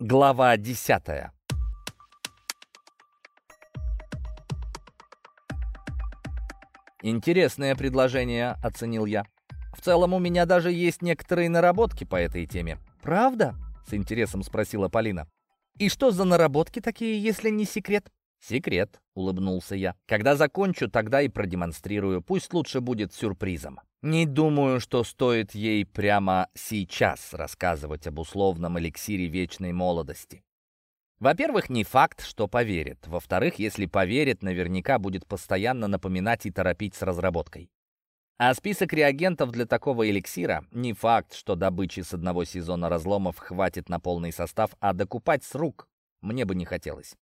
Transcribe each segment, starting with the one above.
Глава десятая. «Интересное предложение», — оценил я. «В целом у меня даже есть некоторые наработки по этой теме». «Правда?» — с интересом спросила Полина. «И что за наработки такие, если не секрет?» «Секрет», — улыбнулся я. «Когда закончу, тогда и продемонстрирую. Пусть лучше будет сюрпризом». Не думаю, что стоит ей прямо сейчас рассказывать об условном эликсире вечной молодости. Во-первых, не факт, что поверит. Во-вторых, если поверит, наверняка будет постоянно напоминать и торопить с разработкой. А список реагентов для такого эликсира не факт, что добычи с одного сезона разломов хватит на полный состав, а докупать с рук мне бы не хотелось.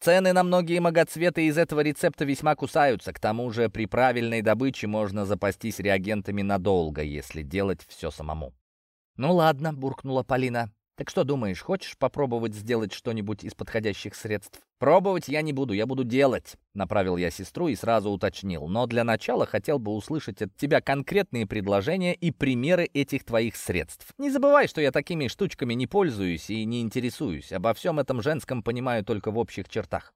Цены на многие многоцветы из этого рецепта весьма кусаются. К тому же при правильной добыче можно запастись реагентами надолго, если делать все самому. «Ну ладно», — буркнула Полина. «Так что думаешь, хочешь попробовать сделать что-нибудь из подходящих средств?» «Пробовать я не буду, я буду делать», — направил я сестру и сразу уточнил. «Но для начала хотел бы услышать от тебя конкретные предложения и примеры этих твоих средств. Не забывай, что я такими штучками не пользуюсь и не интересуюсь. Обо всем этом женском понимаю только в общих чертах».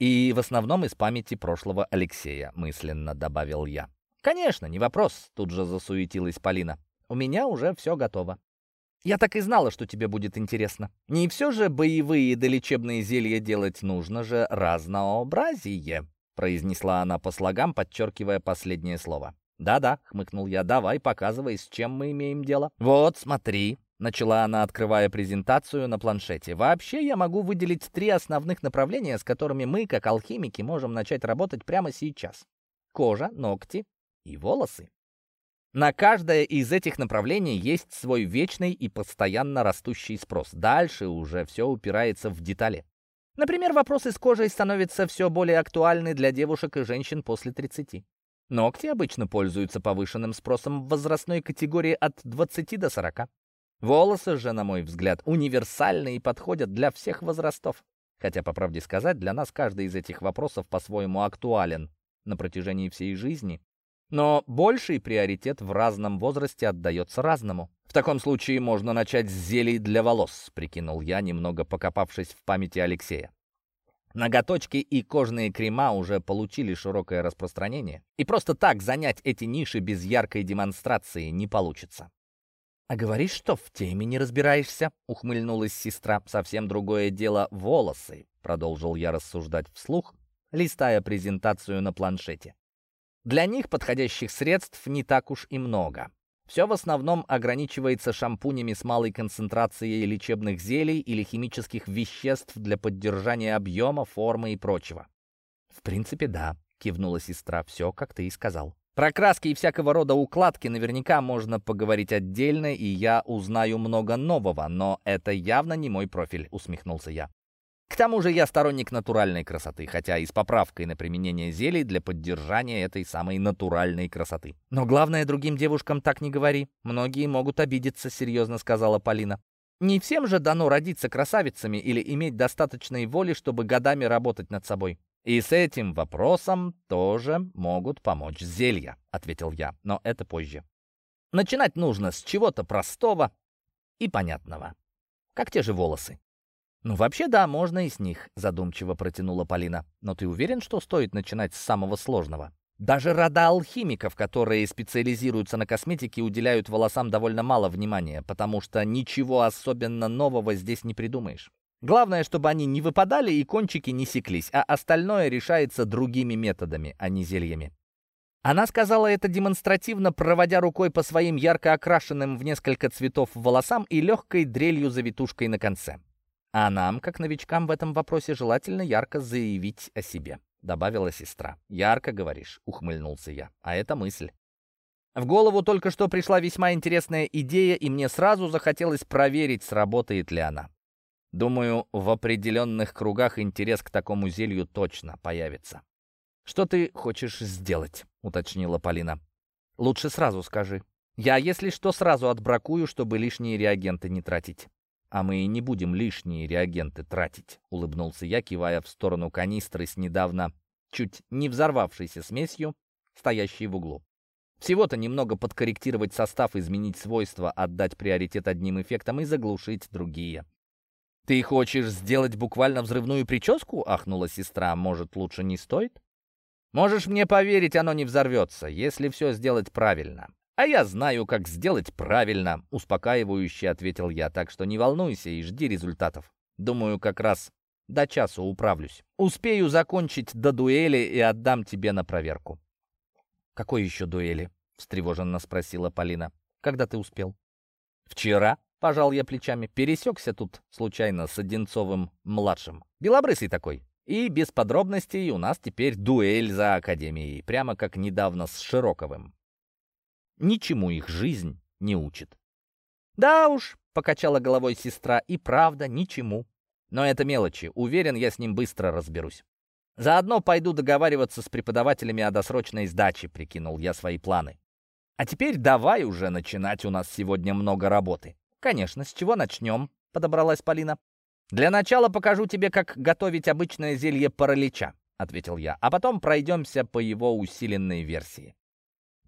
«И в основном из памяти прошлого Алексея», — мысленно добавил я. «Конечно, не вопрос», — тут же засуетилась Полина. «У меня уже все готово». Я так и знала, что тебе будет интересно. Не все же боевые да лечебные зелья делать нужно же разнообразие, произнесла она по слогам, подчеркивая последнее слово. «Да-да», — хмыкнул я, — «давай, показывай, с чем мы имеем дело». «Вот, смотри», — начала она, открывая презентацию на планшете. «Вообще я могу выделить три основных направления, с которыми мы, как алхимики, можем начать работать прямо сейчас. Кожа, ногти и волосы. На каждое из этих направлений есть свой вечный и постоянно растущий спрос. Дальше уже все упирается в детали. Например, вопросы с кожей становятся все более актуальны для девушек и женщин после 30. Ногти обычно пользуются повышенным спросом в возрастной категории от 20 до 40. Волосы же, на мой взгляд, универсальны и подходят для всех возрастов. Хотя, по правде сказать, для нас каждый из этих вопросов по-своему актуален на протяжении всей жизни но больший приоритет в разном возрасте отдается разному. В таком случае можно начать с зелий для волос, прикинул я, немного покопавшись в памяти Алексея. Ноготочки и кожные крема уже получили широкое распространение, и просто так занять эти ниши без яркой демонстрации не получится. «А говоришь, что в теме не разбираешься?» — ухмыльнулась сестра. «Совсем другое дело волосы», — продолжил я рассуждать вслух, листая презентацию на планшете. Для них подходящих средств не так уж и много. Все в основном ограничивается шампунями с малой концентрацией лечебных зелий или химических веществ для поддержания объема, формы и прочего. «В принципе, да», — кивнула сестра, — «все, как ты и сказал». Про краски и всякого рода укладки наверняка можно поговорить отдельно, и я узнаю много нового, но это явно не мой профиль, усмехнулся я. К тому же я сторонник натуральной красоты, хотя и с поправкой на применение зелий для поддержания этой самой натуральной красоты. Но главное, другим девушкам так не говори. Многие могут обидеться, серьезно сказала Полина. Не всем же дано родиться красавицами или иметь достаточной воли, чтобы годами работать над собой. «И с этим вопросом тоже могут помочь зелья», — ответил я, но это позже. Начинать нужно с чего-то простого и понятного, как те же волосы. «Ну, вообще, да, можно и с них», — задумчиво протянула Полина. «Но ты уверен, что стоит начинать с самого сложного?» Даже рода алхимиков, которые специализируются на косметике, уделяют волосам довольно мало внимания, потому что ничего особенно нового здесь не придумаешь. Главное, чтобы они не выпадали и кончики не секлись, а остальное решается другими методами, а не зельями. Она сказала это демонстративно, проводя рукой по своим ярко окрашенным в несколько цветов волосам и легкой дрелью-завитушкой на конце. А нам, как новичкам в этом вопросе, желательно ярко заявить о себе», — добавила сестра. «Ярко, говоришь», — ухмыльнулся я. «А это мысль». В голову только что пришла весьма интересная идея, и мне сразу захотелось проверить, сработает ли она. Думаю, в определенных кругах интерес к такому зелью точно появится. «Что ты хочешь сделать?» — уточнила Полина. «Лучше сразу скажи. Я, если что, сразу отбракую, чтобы лишние реагенты не тратить». «А мы и не будем лишние реагенты тратить», — улыбнулся я, кивая в сторону канистры с недавно чуть не взорвавшейся смесью, стоящей в углу. Всего-то немного подкорректировать состав, изменить свойства, отдать приоритет одним эффектам и заглушить другие. «Ты хочешь сделать буквально взрывную прическу?» — ахнула сестра. «Может, лучше не стоит?» «Можешь мне поверить, оно не взорвется, если все сделать правильно». «А я знаю, как сделать правильно», — успокаивающе ответил я, «так что не волнуйся и жди результатов. Думаю, как раз до часу управлюсь. Успею закончить до дуэли и отдам тебе на проверку». «Какой еще дуэли?» — встревоженно спросила Полина. «Когда ты успел?» «Вчера», — пожал я плечами, пересекся тут случайно с Одинцовым-младшим. Белобрысый такой. И без подробностей у нас теперь дуэль за Академией, прямо как недавно с Широковым. Ничему их жизнь не учит. «Да уж», — покачала головой сестра, — «и правда, ничему. Но это мелочи. Уверен, я с ним быстро разберусь. Заодно пойду договариваться с преподавателями о досрочной сдаче», — прикинул я свои планы. «А теперь давай уже начинать, у нас сегодня много работы». «Конечно, с чего начнем?» — подобралась Полина. «Для начала покажу тебе, как готовить обычное зелье паралича», — ответил я, «а потом пройдемся по его усиленной версии».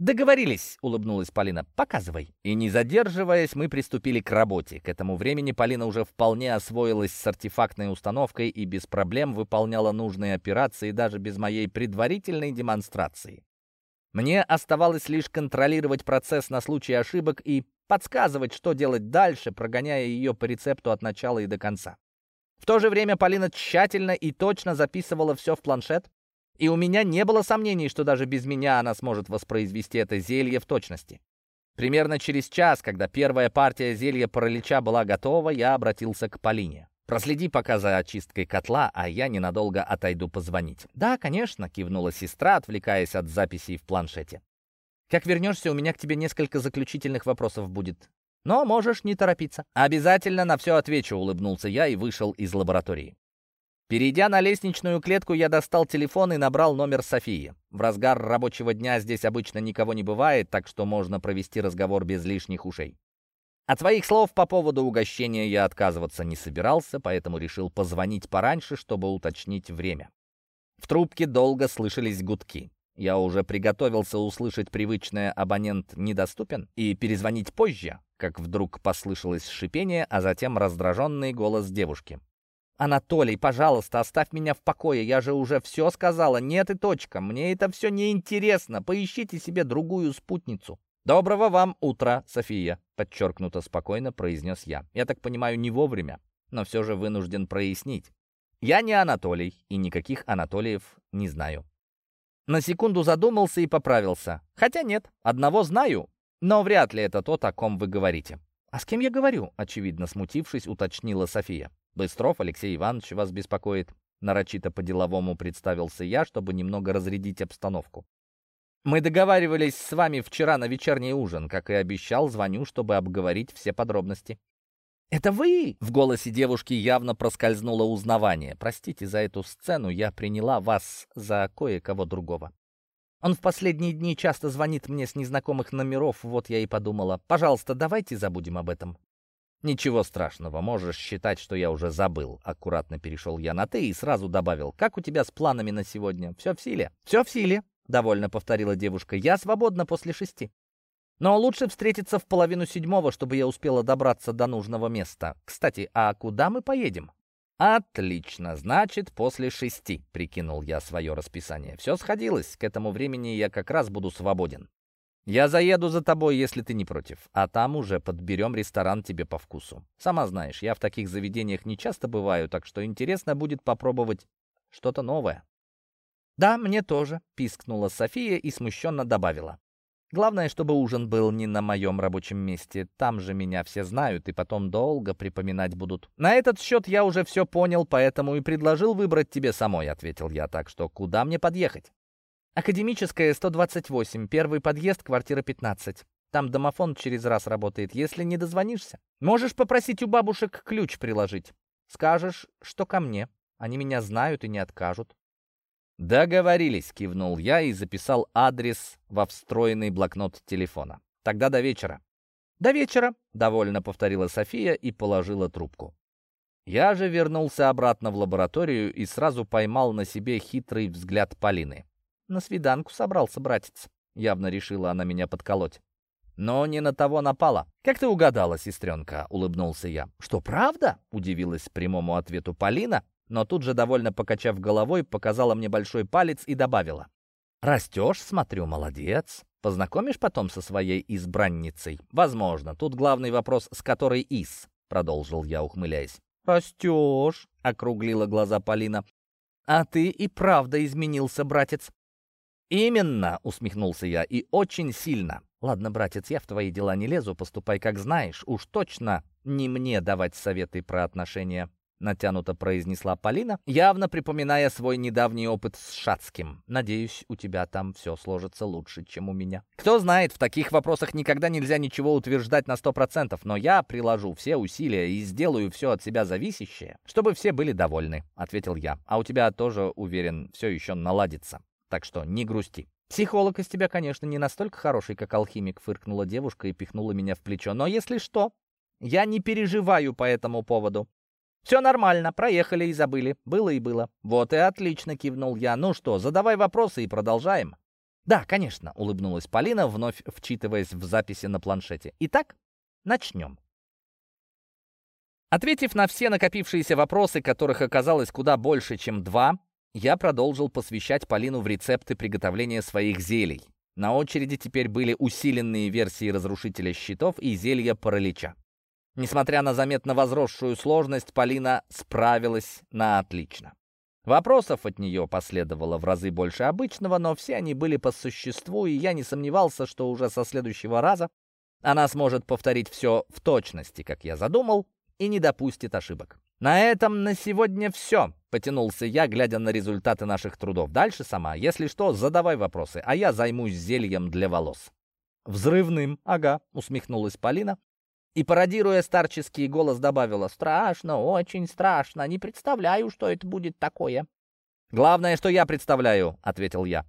«Договорились», — улыбнулась Полина. «Показывай». И не задерживаясь, мы приступили к работе. К этому времени Полина уже вполне освоилась с артефактной установкой и без проблем выполняла нужные операции даже без моей предварительной демонстрации. Мне оставалось лишь контролировать процесс на случай ошибок и подсказывать, что делать дальше, прогоняя ее по рецепту от начала и до конца. В то же время Полина тщательно и точно записывала все в планшет, и у меня не было сомнений, что даже без меня она сможет воспроизвести это зелье в точности. Примерно через час, когда первая партия зелья паралича была готова, я обратился к Полине. «Проследи пока за очисткой котла, а я ненадолго отойду позвонить». «Да, конечно», — кивнула сестра, отвлекаясь от записей в планшете. «Как вернешься, у меня к тебе несколько заключительных вопросов будет. Но можешь не торопиться». «Обязательно на все отвечу», — улыбнулся я и вышел из лаборатории. Перейдя на лестничную клетку, я достал телефон и набрал номер Софии. В разгар рабочего дня здесь обычно никого не бывает, так что можно провести разговор без лишних ушей. От своих слов по поводу угощения я отказываться не собирался, поэтому решил позвонить пораньше, чтобы уточнить время. В трубке долго слышались гудки. Я уже приготовился услышать привычное «абонент недоступен» и перезвонить позже, как вдруг послышалось шипение, а затем раздраженный голос девушки. «Анатолий, пожалуйста, оставь меня в покое, я же уже все сказала, нет и точка, мне это все неинтересно, поищите себе другую спутницу». «Доброго вам утра, София», — подчеркнуто спокойно произнес я. «Я так понимаю, не вовремя, но все же вынужден прояснить. Я не Анатолий, и никаких Анатолиев не знаю». На секунду задумался и поправился. «Хотя нет, одного знаю, но вряд ли это тот, о ком вы говорите». «А с кем я говорю?» — очевидно смутившись, уточнила София. «Быстров Алексей Иванович вас беспокоит», — нарочито по-деловому представился я, чтобы немного разрядить обстановку. «Мы договаривались с вами вчера на вечерний ужин. Как и обещал, звоню, чтобы обговорить все подробности». «Это вы?» — в голосе девушки явно проскользнуло узнавание. «Простите за эту сцену, я приняла вас за кое-кого другого». Он в последние дни часто звонит мне с незнакомых номеров, вот я и подумала. Пожалуйста, давайте забудем об этом. «Ничего страшного, можешь считать, что я уже забыл». Аккуратно перешел я на «ты» и сразу добавил. «Как у тебя с планами на сегодня? Все в силе?» «Все в силе», — довольно повторила девушка. «Я свободна после шести. Но лучше встретиться в половину седьмого, чтобы я успела добраться до нужного места. Кстати, а куда мы поедем?» «Отлично, значит, после шести», — прикинул я свое расписание. «Все сходилось, к этому времени я как раз буду свободен. Я заеду за тобой, если ты не против, а там уже подберем ресторан тебе по вкусу. Сама знаешь, я в таких заведениях не часто бываю, так что интересно будет попробовать что-то новое». «Да, мне тоже», — пискнула София и смущенно добавила. «Главное, чтобы ужин был не на моем рабочем месте. Там же меня все знают и потом долго припоминать будут». «На этот счет я уже все понял, поэтому и предложил выбрать тебе самой», — ответил я. «Так что куда мне подъехать?» Академическая, 128, первый подъезд, квартира 15. Там домофон через раз работает, если не дозвонишься. Можешь попросить у бабушек ключ приложить. Скажешь, что ко мне. Они меня знают и не откажут. «Договорились», — кивнул я и записал адрес во встроенный блокнот телефона. «Тогда до вечера». «До вечера», — довольно повторила София и положила трубку. Я же вернулся обратно в лабораторию и сразу поймал на себе хитрый взгляд Полины. На свиданку собрался, братец. Явно решила она меня подколоть. но не на того напала. «Как ты угадала, сестренка?» — улыбнулся я. «Что, правда?» — удивилась прямому ответу Полина, но тут же, довольно покачав головой, показала мне большой палец и добавила. «Растешь, смотрю, молодец. Познакомишь потом со своей избранницей? Возможно. Тут главный вопрос, с которой из?» — продолжил я, ухмыляясь. «Растешь», — округлила глаза Полина. «А ты и правда изменился, братец». «Именно», — усмехнулся я, — «и очень сильно. Ладно, братец, я в твои дела не лезу, поступай как знаешь. Уж точно не мне давать советы про отношения» натянуто произнесла Полина, явно припоминая свой недавний опыт с Шацким. «Надеюсь, у тебя там все сложится лучше, чем у меня». «Кто знает, в таких вопросах никогда нельзя ничего утверждать на сто процентов, но я приложу все усилия и сделаю все от себя зависящее, чтобы все были довольны», — ответил я. «А у тебя тоже, уверен, все еще наладится. Так что не грусти». «Психолог из тебя, конечно, не настолько хороший, как алхимик», — фыркнула девушка и пихнула меня в плечо. «Но если что, я не переживаю по этому поводу. «Все нормально, проехали и забыли. Было и было». «Вот и отлично», — кивнул я. «Ну что, задавай вопросы и продолжаем». «Да, конечно», — улыбнулась Полина, вновь вчитываясь в записи на планшете. «Итак, начнем». Ответив на все накопившиеся вопросы, которых оказалось куда больше, чем два, я продолжил посвящать Полину в рецепты приготовления своих зелий. На очереди теперь были усиленные версии разрушителя щитов и зелья паралича. Несмотря на заметно возросшую сложность, Полина справилась на отлично. Вопросов от нее последовало в разы больше обычного, но все они были по существу, и я не сомневался, что уже со следующего раза она сможет повторить все в точности, как я задумал, и не допустит ошибок. «На этом на сегодня все», — потянулся я, глядя на результаты наших трудов. «Дальше сама. Если что, задавай вопросы, а я займусь зельем для волос». «Взрывным, ага», — усмехнулась Полина, и, пародируя старческий голос, добавила «Страшно, очень страшно, не представляю, что это будет такое». «Главное, что я представляю», — ответил я.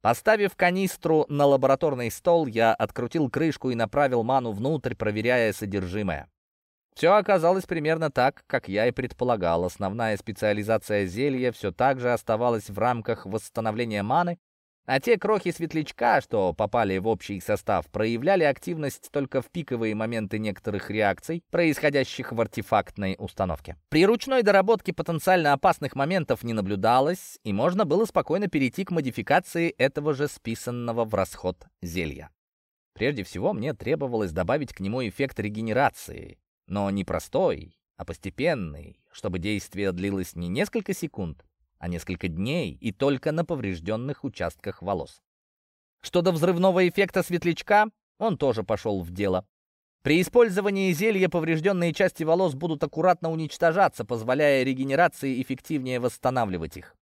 Поставив канистру на лабораторный стол, я открутил крышку и направил ману внутрь, проверяя содержимое. Все оказалось примерно так, как я и предполагал. Основная специализация зелья все так же оставалась в рамках восстановления маны, а те крохи светлячка, что попали в общий состав, проявляли активность только в пиковые моменты некоторых реакций, происходящих в артефактной установке. При ручной доработке потенциально опасных моментов не наблюдалось, и можно было спокойно перейти к модификации этого же списанного в расход зелья. Прежде всего, мне требовалось добавить к нему эффект регенерации, но не простой, а постепенный, чтобы действие длилось не несколько секунд, а несколько дней и только на поврежденных участках волос. Что до взрывного эффекта светлячка, он тоже пошел в дело. При использовании зелья поврежденные части волос будут аккуратно уничтожаться, позволяя регенерации эффективнее восстанавливать их.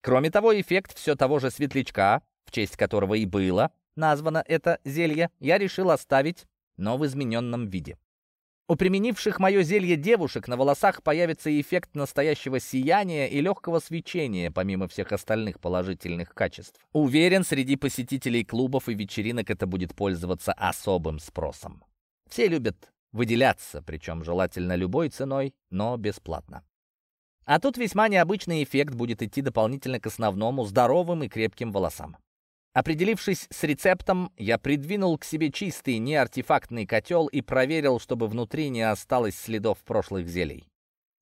Кроме того, эффект все того же светлячка, в честь которого и было названо это зелье, я решил оставить, но в измененном виде. У применивших мое зелье девушек на волосах появится эффект настоящего сияния и легкого свечения, помимо всех остальных положительных качеств. Уверен, среди посетителей клубов и вечеринок это будет пользоваться особым спросом. Все любят выделяться, причем желательно любой ценой, но бесплатно. А тут весьма необычный эффект будет идти дополнительно к основному здоровым и крепким волосам. Определившись с рецептом, я придвинул к себе чистый неартефактный котел и проверил, чтобы внутри не осталось следов прошлых зелий.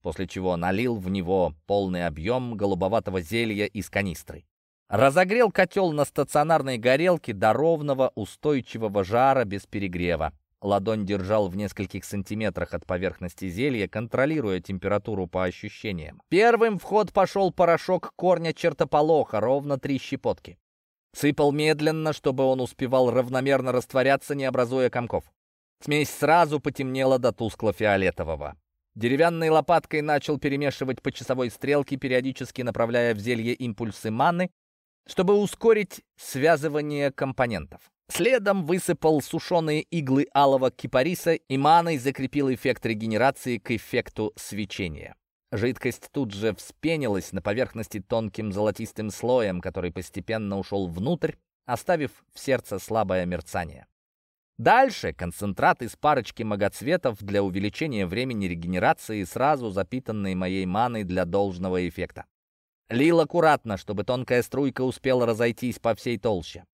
После чего налил в него полный объем голубоватого зелья из канистры. Разогрел котел на стационарной горелке до ровного устойчивого жара без перегрева. Ладонь держал в нескольких сантиметрах от поверхности зелья, контролируя температуру по ощущениям. Первым в ход пошел порошок корня чертополоха, ровно три щепотки. Сыпал медленно, чтобы он успевал равномерно растворяться, не образуя комков. Смесь сразу потемнела до тускло-фиолетового. Деревянной лопаткой начал перемешивать по часовой стрелке, периодически направляя в зелье импульсы маны, чтобы ускорить связывание компонентов. Следом высыпал сушеные иглы алого кипариса и маной закрепил эффект регенерации к эффекту свечения. Жидкость тут же вспенилась на поверхности тонким золотистым слоем, который постепенно ушел внутрь, оставив в сердце слабое мерцание. Дальше концентрат из парочки многоцветов для увеличения времени регенерации, сразу запитанной моей маной для должного эффекта. Лил аккуратно, чтобы тонкая струйка успела разойтись по всей толще.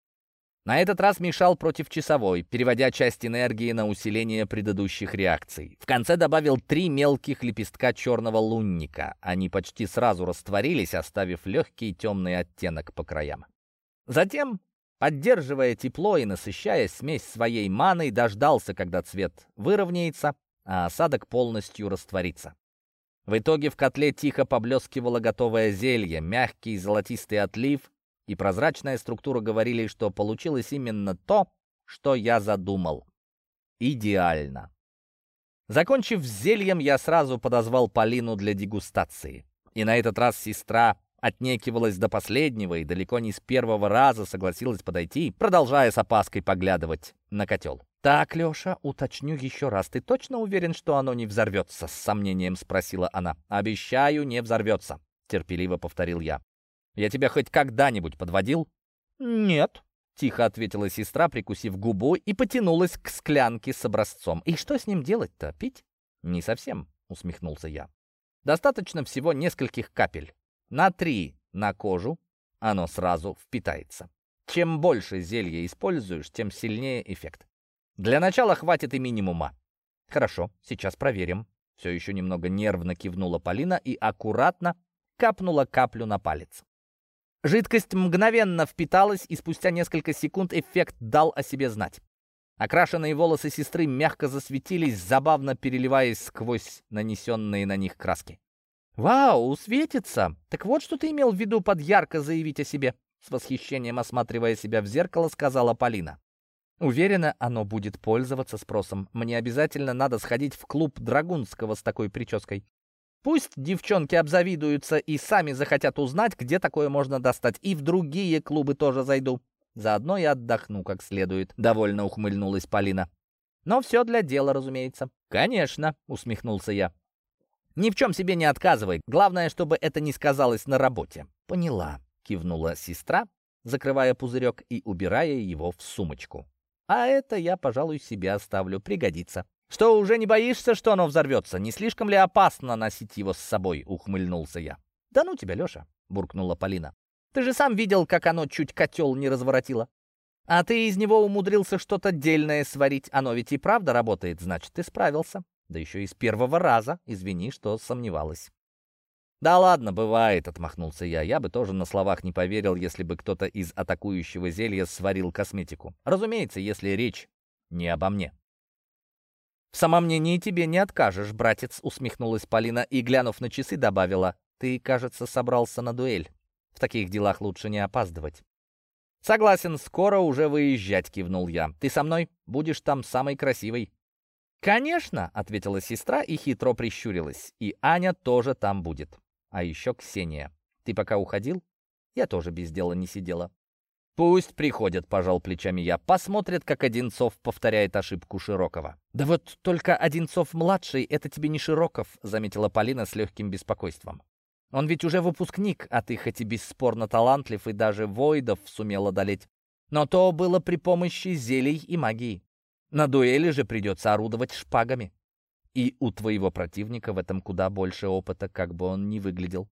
На этот раз мешал против часовой, переводя часть энергии на усиление предыдущих реакций. В конце добавил три мелких лепестка черного лунника. Они почти сразу растворились, оставив легкий темный оттенок по краям. Затем, поддерживая тепло и насыщая смесь своей маной, дождался, когда цвет выровняется, а осадок полностью растворится. В итоге в котле тихо поблескивало готовое зелье, мягкий золотистый отлив и прозрачная структура говорили, что получилось именно то, что я задумал. Идеально. Закончив с зельем, я сразу подозвал Полину для дегустации. И на этот раз сестра отнекивалась до последнего и далеко не с первого раза согласилась подойти, продолжая с опаской поглядывать на котел. «Так, Леша, уточню еще раз. Ты точно уверен, что оно не взорвется?» — с сомнением спросила она. «Обещаю, не взорвется», — терпеливо повторил я. Я тебя хоть когда-нибудь подводил?» «Нет», — тихо ответила сестра, прикусив губу, и потянулась к склянке с образцом. «И что с ним делать-то? Пить?» «Не совсем», — усмехнулся я. «Достаточно всего нескольких капель. На три на кожу оно сразу впитается. Чем больше зелья используешь, тем сильнее эффект. Для начала хватит и минимума. Хорошо, сейчас проверим. Все еще немного нервно кивнула Полина и аккуратно капнула каплю на палец. Жидкость мгновенно впиталась, и спустя несколько секунд эффект дал о себе знать. Окрашенные волосы сестры мягко засветились, забавно переливаясь сквозь нанесенные на них краски. «Вау, светится! Так вот, что ты имел в виду под ярко заявить о себе!» С восхищением осматривая себя в зеркало, сказала Полина. «Уверена, оно будет пользоваться спросом. Мне обязательно надо сходить в клуб Драгунского с такой прической. Пусть девчонки обзавидуются и сами захотят узнать, где такое можно достать. И в другие клубы тоже зайду. Заодно и отдохну как следует», — довольно ухмыльнулась Полина. «Но все для дела, разумеется». «Конечно», — усмехнулся я. «Ни в чем себе не отказывай. Главное, чтобы это не сказалось на работе». «Поняла», — кивнула сестра, закрывая пузырек и убирая его в сумочку. «А это я, пожалуй, себе оставлю. Пригодится». «Что, уже не боишься, что оно взорвется? Не слишком ли опасно носить его с собой?» — ухмыльнулся я. «Да ну тебя, Леша!» — буркнула Полина. «Ты же сам видел, как оно чуть котел не разворотило. А ты из него умудрился что-то дельное сварить. Оно ведь и правда работает, значит, ты справился. Да еще и с первого раза. Извини, что сомневалась». «Да ладно, бывает», — отмахнулся я. «Я бы тоже на словах не поверил, если бы кто-то из атакующего зелья сварил косметику. Разумеется, если речь не обо мне». «В самомнении тебе не откажешь, братец», — усмехнулась Полина и, глянув на часы, добавила. «Ты, кажется, собрался на дуэль. В таких делах лучше не опаздывать». «Согласен, скоро уже выезжать», — кивнул я. «Ты со мной? Будешь там самой красивой». «Конечно», — ответила сестра и хитро прищурилась. «И Аня тоже там будет. А еще Ксения. Ты пока уходил? Я тоже без дела не сидела». «Пусть приходят», — пожал плечами я. «Посмотрят, как Одинцов повторяет ошибку Широкого». «Да вот только Одинцов-младший — это тебе не Широков», — заметила Полина с легким беспокойством. «Он ведь уже выпускник, а ты хоть и бесспорно талантлив и даже Войдов сумел одолеть. Но то было при помощи зелий и магии. На дуэли же придется орудовать шпагами. И у твоего противника в этом куда больше опыта, как бы он ни выглядел.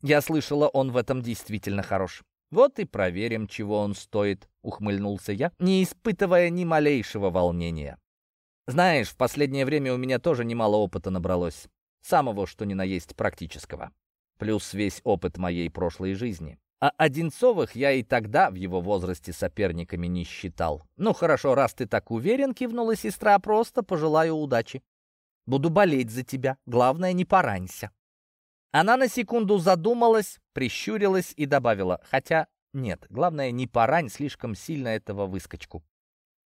Я слышала, он в этом действительно хорош. «Вот и проверим, чего он стоит», — ухмыльнулся я, не испытывая ни малейшего волнения. «Знаешь, в последнее время у меня тоже немало опыта набралось. Самого, что ни на есть, практического. Плюс весь опыт моей прошлой жизни. А Одинцовых я и тогда в его возрасте соперниками не считал. Ну хорошо, раз ты так уверен, кивнула сестра, просто пожелаю удачи. Буду болеть за тебя. Главное, не поранься. Она на секунду задумалась, прищурилась и добавила, хотя нет, главное, не порань слишком сильно этого выскочку.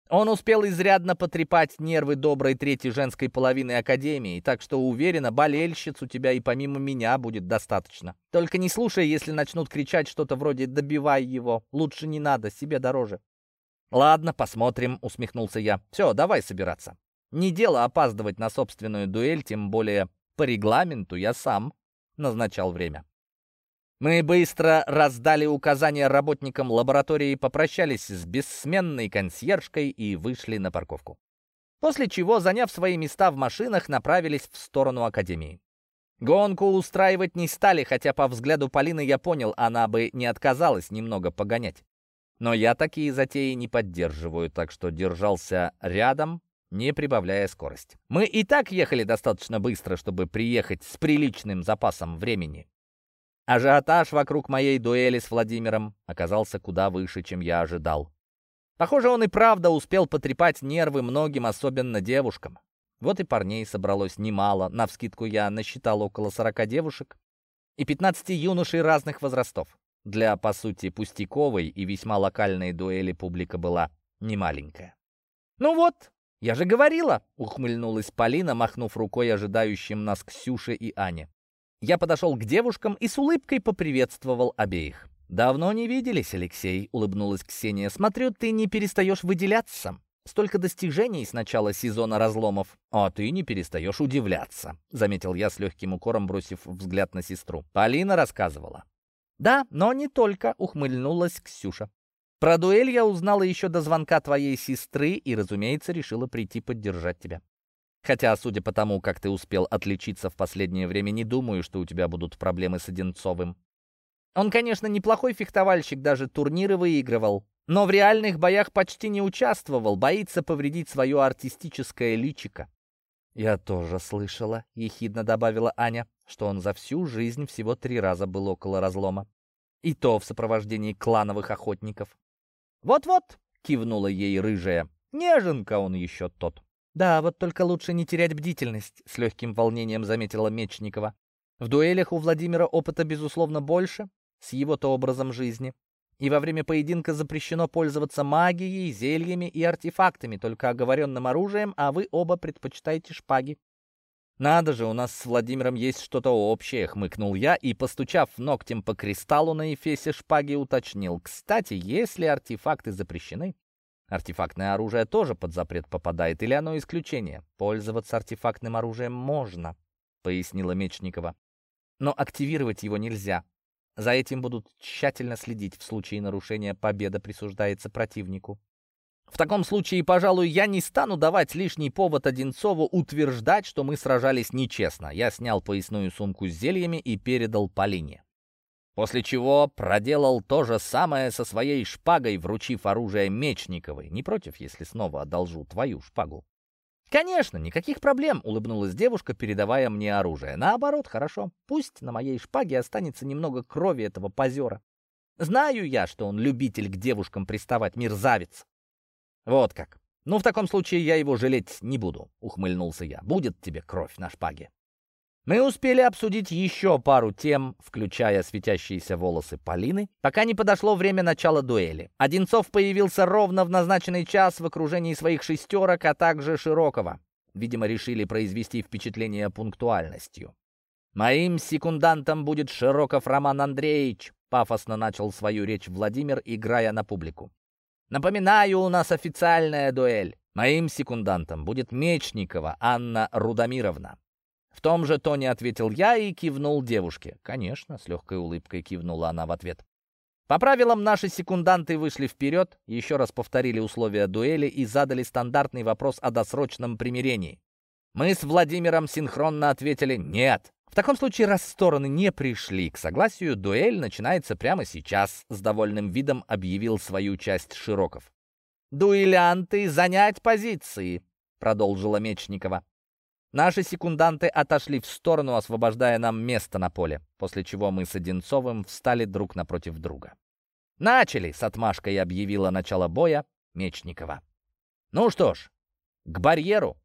Он успел изрядно потрепать нервы доброй третьей женской половины Академии, так что уверена, болельщиц у тебя и помимо меня будет достаточно. Только не слушай, если начнут кричать что-то вроде «добивай его», лучше не надо, себе дороже. «Ладно, посмотрим», — усмехнулся я. «Все, давай собираться. Не дело опаздывать на собственную дуэль, тем более по регламенту я сам назначал время. Мы быстро раздали указания работникам лаборатории, попрощались с бессменной консьержкой и вышли на парковку. После чего, заняв свои места в машинах, направились в сторону академии. Гонку устраивать не стали, хотя по взгляду Полины я понял, она бы не отказалась немного погонять. Но я такие затеи не поддерживаю, так что держался рядом, не прибавляя скорость. Мы и так ехали достаточно быстро, чтобы приехать с приличным запасом времени. Ажиотаж вокруг моей дуэли с Владимиром оказался куда выше, чем я ожидал. Похоже, он и правда успел потрепать нервы многим, особенно девушкам. Вот и парней собралось немало, навскидку я насчитал около 40 девушек и 15 юношей разных возрастов. Для, по сути, пустяковой и весьма локальной дуэли публика была немаленькая. «Ну вот, я же говорила!» — ухмыльнулась Полина, махнув рукой ожидающим нас Ксюше и Ане. Я подошел к девушкам и с улыбкой поприветствовал обеих. «Давно не виделись, Алексей», — улыбнулась Ксения. «Смотрю, ты не перестаешь выделяться. Столько достижений с начала сезона разломов. А ты не перестаешь удивляться», — заметил я с легким укором, бросив взгляд на сестру. Полина рассказывала. «Да, но не только», — ухмыльнулась Ксюша. «Про дуэль я узнала еще до звонка твоей сестры и, разумеется, решила прийти поддержать тебя. Хотя, судя по тому, как ты успел отличиться в последнее время, не думаю, что у тебя будут проблемы с Одинцовым. Он, конечно, неплохой фехтовальщик, даже турниры выигрывал, но в реальных боях почти не участвовал, боится повредить свое артистическое личико. «Я тоже слышала», — ехидно добавила Аня, что он за всю жизнь всего три раза был около разлома. И то в сопровождении клановых охотников. «Вот-вот», — кивнула ей рыжая, — «неженка он еще тот». «Да, вот только лучше не терять бдительность», — с легким волнением заметила Мечникова. «В дуэлях у Владимира опыта, безусловно, больше, с его-то образом жизни. И во время поединка запрещено пользоваться магией, зельями и артефактами, только оговоренным оружием, а вы оба предпочитаете шпаги. «Надо же, у нас с Владимиром есть что-то общее», — хмыкнул я и, постучав ногтем по кристаллу на эфесе шпаги, уточнил. «Кстати, если артефакты запрещены, артефактное оружие тоже под запрет попадает, или оно исключение? Пользоваться артефактным оружием можно», — пояснила Мечникова. «Но активировать его нельзя. За этим будут тщательно следить. В случае нарушения победа присуждается противнику. В таком случае, пожалуй, я не стану давать лишний повод Одинцову утверждать, что мы сражались нечестно. Я снял поясную сумку с зельями и передал Полине. После чего проделал то же самое со своей шпагой, вручив оружие Мечниковой. Не против, если снова одолжу твою шпагу? «Конечно, никаких проблем», — улыбнулась девушка, передавая мне оружие. «Наоборот, хорошо. Пусть на моей шпаге останется немного крови этого позера. Знаю я, что он любитель к девушкам приставать, мерзавец». «Вот как. Ну, в таком случае я его жалеть не буду», — ухмыльнулся я. «Будет тебе кровь на шпаге». Мы успели обсудить еще пару тем, включая светящиеся волосы Полины, пока не подошло время начала дуэли. Одинцов появился ровно в назначенный час в окружении своих шестерок, а также Широкого. Видимо, решили произвести впечатление пунктуальностью. «Моим секундантом будет Широков Роман Андреевич», — пафосно начал свою речь Владимир, играя на публику. «Напоминаю, у нас официальная дуэль. Моим секундантом будет Мечникова Анна Рудомировна. В том же тоне ответил я и кивнул девушке. «Конечно», — с легкой улыбкой кивнула она в ответ. По правилам, наши секунданты вышли вперед, еще раз повторили условия дуэли и задали стандартный вопрос о досрочном примирении. Мы с Владимиром синхронно ответили «нет». В таком случае, раз стороны не пришли к согласию, дуэль начинается прямо сейчас, с довольным видом объявил свою часть Широков. «Дуэлянты, занять позиции», — продолжила Мечникова. Наши секунданты отошли в сторону, освобождая нам место на поле, после чего мы с Одинцовым встали друг напротив друга. «Начали!» — с отмашкой объявила начало боя Мечникова. «Ну что ж, к барьеру!»